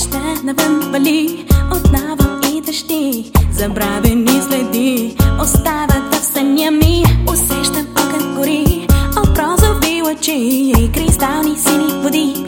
Дъжда навън вали, отново и дъжди Забравени следи, остават в съня ми. Усещам огън гори, от розови лъчи И кристални сини води